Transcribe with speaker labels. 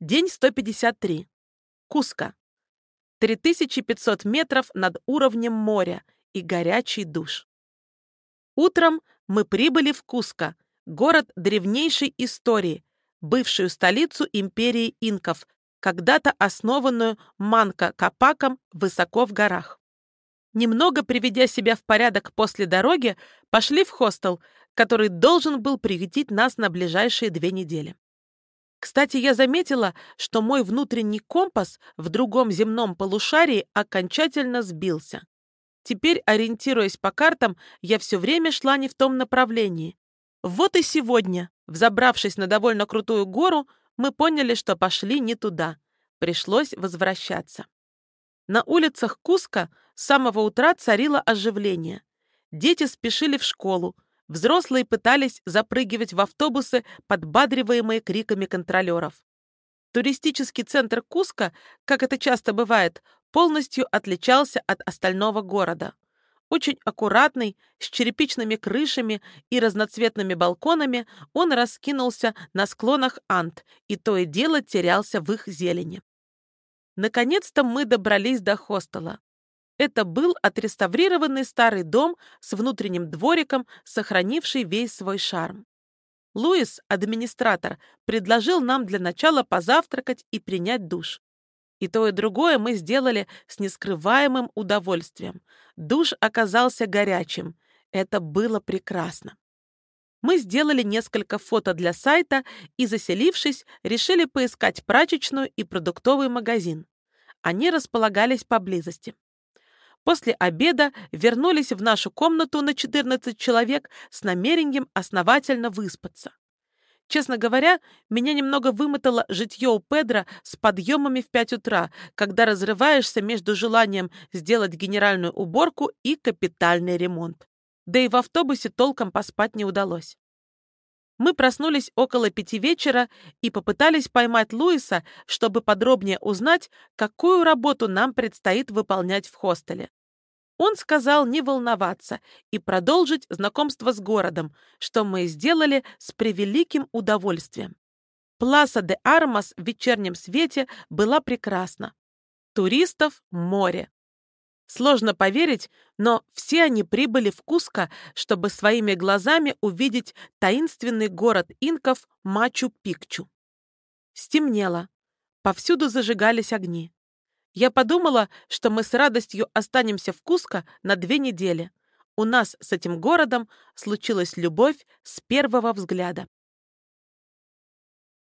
Speaker 1: День 153. Куска. 3500 метров над уровнем моря и горячий душ. Утром мы прибыли в Куско, город древнейшей истории, бывшую столицу империи инков, когда-то основанную Манко-Капаком высоко в горах. Немного приведя себя в порядок после дороги, пошли в хостел, который должен был приютить нас на ближайшие две недели. Кстати, я заметила, что мой внутренний компас в другом земном полушарии окончательно сбился. Теперь, ориентируясь по картам, я все время шла не в том направлении. Вот и сегодня, взобравшись на довольно крутую гору, мы поняли, что пошли не туда. Пришлось возвращаться. На улицах Куска с самого утра царило оживление. Дети спешили в школу, Взрослые пытались запрыгивать в автобусы, подбадриваемые криками контролеров. Туристический центр Куска, как это часто бывает, полностью отличался от остального города. Очень аккуратный, с черепичными крышами и разноцветными балконами, он раскинулся на склонах Ант и то и дело терялся в их зелени. Наконец-то мы добрались до хостела. Это был отреставрированный старый дом с внутренним двориком, сохранивший весь свой шарм. Луис, администратор, предложил нам для начала позавтракать и принять душ. И то, и другое мы сделали с нескрываемым удовольствием. Душ оказался горячим. Это было прекрасно. Мы сделали несколько фото для сайта и, заселившись, решили поискать прачечную и продуктовый магазин. Они располагались поблизости. После обеда вернулись в нашу комнату на 14 человек с намерением основательно выспаться. Честно говоря, меня немного вымотало житье у Педро с подъемами в 5 утра, когда разрываешься между желанием сделать генеральную уборку и капитальный ремонт. Да и в автобусе толком поспать не удалось. Мы проснулись около пяти вечера и попытались поймать Луиса, чтобы подробнее узнать, какую работу нам предстоит выполнять в хостеле. Он сказал не волноваться и продолжить знакомство с городом, что мы сделали с превеликим удовольствием. Пласа де Армас в вечернем свете была прекрасна. Туристов море. Сложно поверить, но все они прибыли в Куско, чтобы своими глазами увидеть таинственный город инков Мачу-Пикчу. Стемнело. Повсюду зажигались огни. Я подумала, что мы с радостью останемся в Куско на две недели. У нас с этим городом случилась любовь с первого взгляда.